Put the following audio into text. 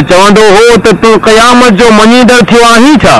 चवंदो हो त तूं क़यामत जो मञीदड़ थियो आहीं छा